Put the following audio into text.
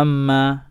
أما